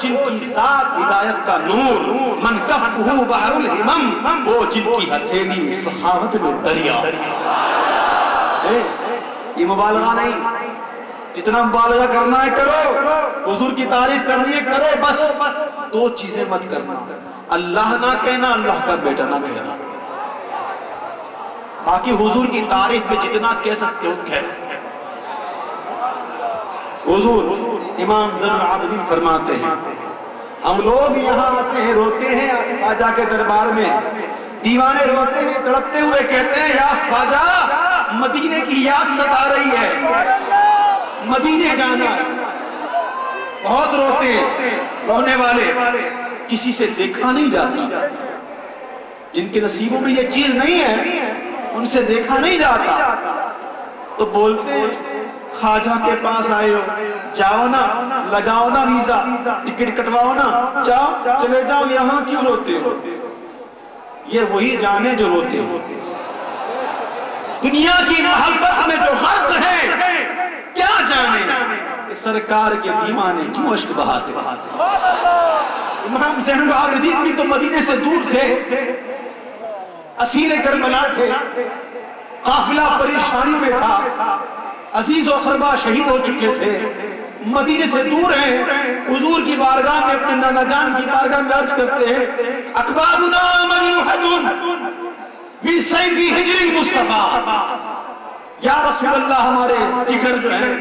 جن کی ذات ہدایت کا نور، من کفہ بحر الہمم وہ جن کی ہتھیلی سخاوت میں دریا۔ یہ مبالغہ نہیں۔ جتنا مبالغہ کرنا ہے کرو، حضور کی تعریف کرنی ہے کرو، بس دو چیزیں مت کرنا۔ اللہ نہ کہنا، اللہ کا بیٹا نہ کہنا۔ باقی حضور کی تعریف میں جتنا کہہ سکتے ہو، کہہ۔ حضور امام ذر العابدین فرماتے ہیں۔ ہم لوگ یہاں آتے ہیں، روتے ہیں خواجہ کے دربار میں۔ دیوانے روتے ہیں تڑپتے ہوئے کہتے ہیں، یا خواجہ، مدینے کی یاد ستا رہی ہے۔ مدینے جانا بہت روتے ہیں، رونے والے۔ کسی سے دیکھا نہیں جاتا۔ جن کے نصیبوں میں یہ چیز نہیں ہے، ان سے دیکھا نہیں جاتا۔ تو بولتے ہیں خواجہ کے پاس آئے ہو۔ جاؤ نا، لگاؤ نا ویزا۔ ٹکٹ کٹواؤ نا۔ جاؤ، چلے جاؤ، یہاں کیوں روتے ہو؟ یہ وہی جانے جو روتے ہو۔ دنیا کی محبت میں جو حق ہے، کیا جانے؟ سرکار کے دیوانے کیوں اشک بہاتے امام زین العابدین بھی تو مدینے سے دور تھے۔ اسیر کربلا تھے۔ قافلہ پریشانیوں میں تھا۔ عزیز و اقربا شہید ہو چکے تھے۔ مدینے سے دور ہیں۔ حضور کی بارگاہ میں اپنے نانا جان کی بارگاہ میں عرض کرتے ہیں اکبادنا من یوحدن من سیفی ہجر مصطفیٰ یا رسول اللہ، ہمارے جگر جو ہے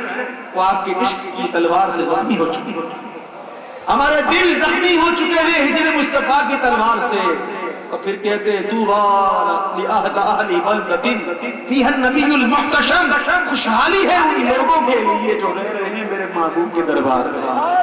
وہ آپ کی عشق کی تلوار سے زخمی ہو چکے۔ ہیں ہمارے دل زخمی ہو چکے ہیں ہجر مصطفیٰ کی تلوار سے۔ اور پھر کہتے ہیں دوبارا لِأَهْلَ أَهْلِ بَلْدَةٍ فِيهَا النَّبِيُّ الْمُحْتَشَمْ، خوشحالی ہے ان لوگوں کے لیے جو رہ رہے ہیں میرے محبوب کے دربار میں۔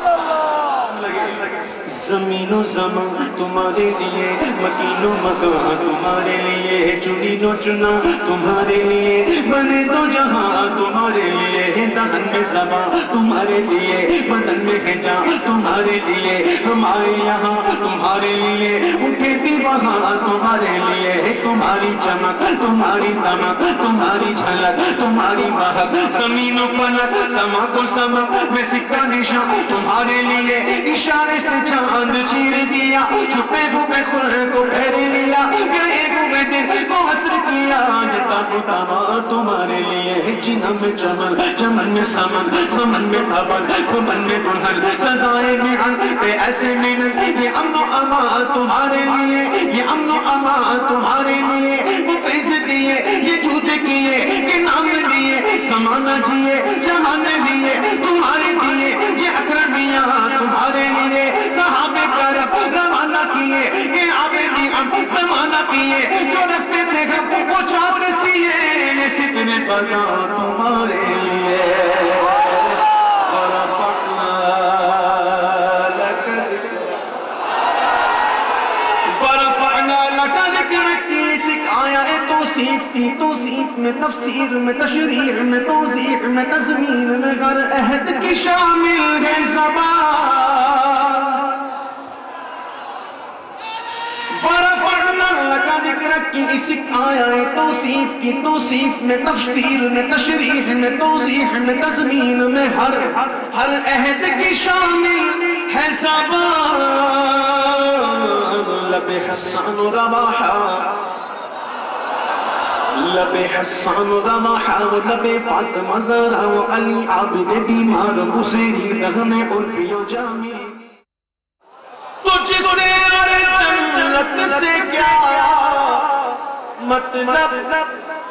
زمین و زمان تمہارے لیے، مکین و مکان تمہارے لیے، چنی نو چنا تمہارے لیے بنے تو جہاں تمہارے لیے، دہن میں زبان تمہارے لیے، بدن میں ہے جان تمہارے لیے، ہم آئے یہاں تمہارے لیے، اٹھے بھی وہاں تمہارے لیے، تمہاری چمک، تمہاری دمک، تمہاری جھلک، تمہاری مہک زمین و پلک، سما کو سمک میں سکہ نشان تمہارے لیے، اشارے سے چاند چیر دیا چھپے ہوئے خلے کو پھیر لیا۔ گئے ہوئے دل کو حسر کیا جتا کو تما تمہارے لیے جنم میں چمن چمن میں سمن سمن میں بھون بھون میں دلہن سزائے میں ہن پہ ایسے مینن یہ امن و امان تمہارے لیے، یہ امن و امان تمہارے لیے۔ وہ پیسے دیے، یہ جھوٹے کیے کہ نام دیے زمانہ جیے جہان دیے، تمہارے دیے یہ اکرمیاں تمہارے لیے صحابے کرم روانہ کیے کہ آبے بھی ہم زمانہ جو رکھتے تھے ہم وہ چاک سیے یہ ستنے پتا تمہارے لیے۔ ورفعنا لك ورفعنا میں تفسیر، میں تشریح، میں توضیح، میں تزمین میں غر عہد کی شامل ہے زبان۔ ذکرک کی اسک آیا توصیف کی، توصیف میں تفسیر میں تشریح، میں توضیح، میں تزمین میں ہر ہر عہد کی شامل ہے زبان لب حسان رواحا لب حسان رواحا لب فاطمہ زہرا و علی عابد بیمار بسیری رغم عرفی و جامی۔ مطلب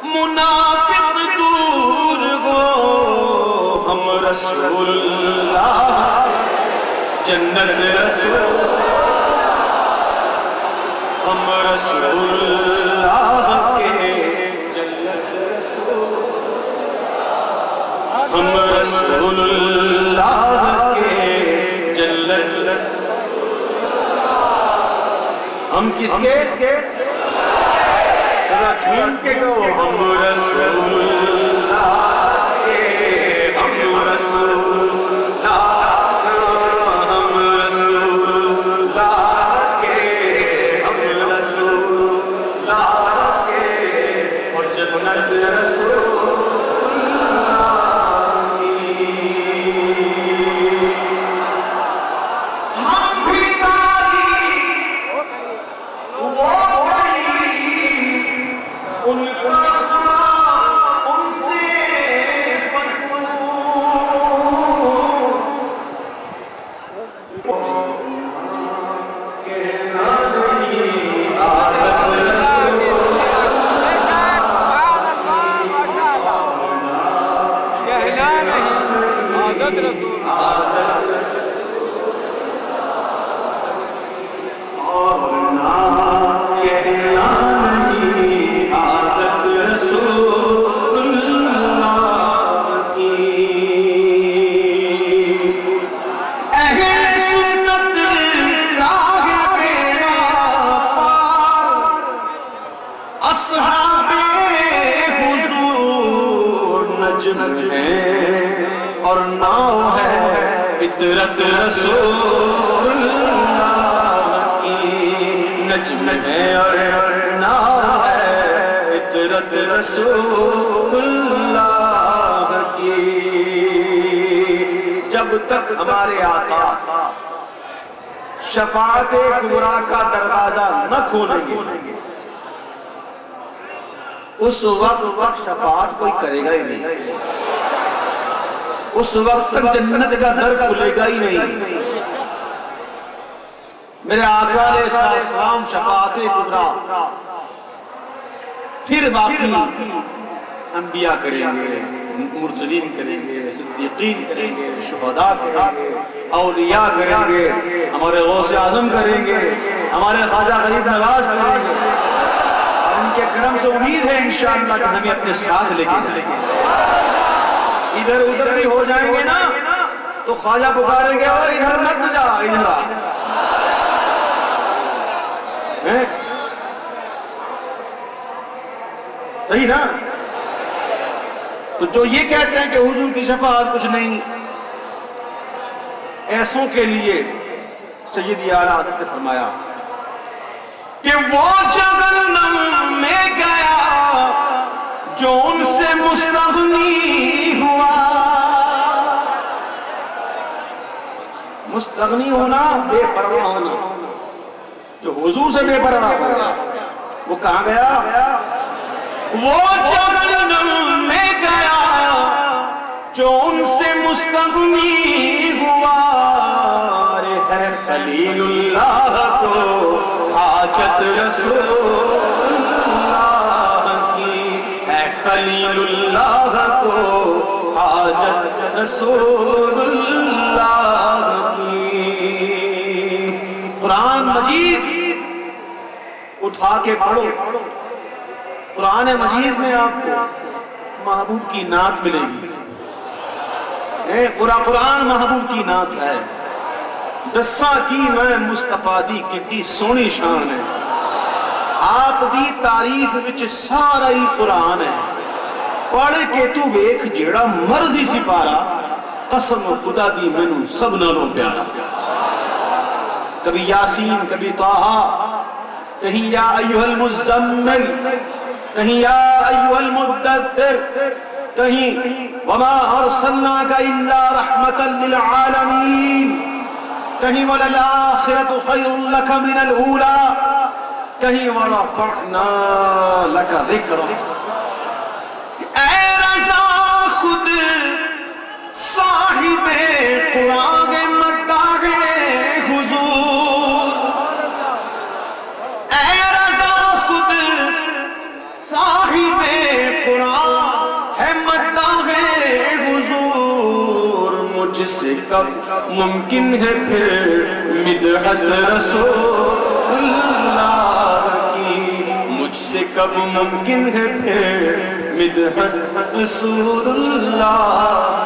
منافق دور ہو۔ ہم رسول اللہ، جنت رسول ہم رسول اللہ کے جنت رسول ہم رسول اللہ کے جنت ہم کس کے؟ کے کو ہم رسول حضرت رسول فطرت رسول اللہ کی نجم ہے اور نام ہے فطرت رسول اللہ کی۔ جب تک ہمارے آقا شفاعت کبرا کا دروازہ نہ کھولیں گے، اس وقت وقت شفاعت کوئی کرے گا ہی نہیں۔ اس وقت تک جنت کا در کھلے گا ہی نہیں۔ میرے آقا علیہ السلام شفاعت کبرا۔ پھر باقی انبیاء کریں گے، مرسلین کریں گے، صدیقین کریں گے، شہداء کریں گے، اولیاء کریں گے، ہمارے غوث اعظم کریں گے، ہمارے خواجہ غریب نواز کریں گے۔ ان کے کرم سے امید ہے انشاءاللہ کہ ہمیں اپنے ساتھ لے کے جائیں۔ گے ادھر ادھر بھی ہو جائیں گے نا، تو خواجہ پکاریں گے اور ادھر مت جا، ادھر صحیح نا؟ تو جو یہ کہتے ہیں کہ حضور کی شفاعت کچھ نہیں، ایسوں کے لیے سیدی اعلیٰ حضرت نے فرمایا کہ وہ جگرنم میں گیا جو ان سے مستغنی مستغنی ہونا، بے پرواہ ہونا۔ جو حضور سے بے پرواہ ہونا وہ کہاں گیا؟ وہ جہنم میں گیا، جو ان سے مستغنی ہوا۔ ہے خلیل اللہ کو حاجت رسول اللہ کی۔ ہے خلیل اللہ کو حاجت رسول اللہ کی۔ قرآن مجید اٹھا کے پڑھو۔ قرآن مجید میں آپ کو محبوب کی نعت ملے گی۔ پورا قرآن محبوب کی نعت ہے۔ دسا کی میں مصطفیٰ دی کٹی سونی شان ہے۔ آپ دی تعریف وچ سارا ہی قرآن ہے۔ پڑھ کے تو ویکھ جیڑا مرضی سپارا، قسم خدا دی مینوں سب نالوں پیارا۔ کبھی یاسین، کبھی طاہا، کہیں یا ایوہ المزمل کہیں یا ایوہ المدثر کہیں وما ارسلناک الا رحمتا للعالمین، کہیں وللآخرت خیر لک من الاولا کہیں ورفعنا لک ذکر صاحب قرآن مداغ حضور اے رضا خود صاحب قرآن ہے مداغ حضور مجھ سے کب ممکن ہے پھر مدحت رسول اللہ کی مجھ سے کب ممکن ہے پھر مدحت رسول اللہ کی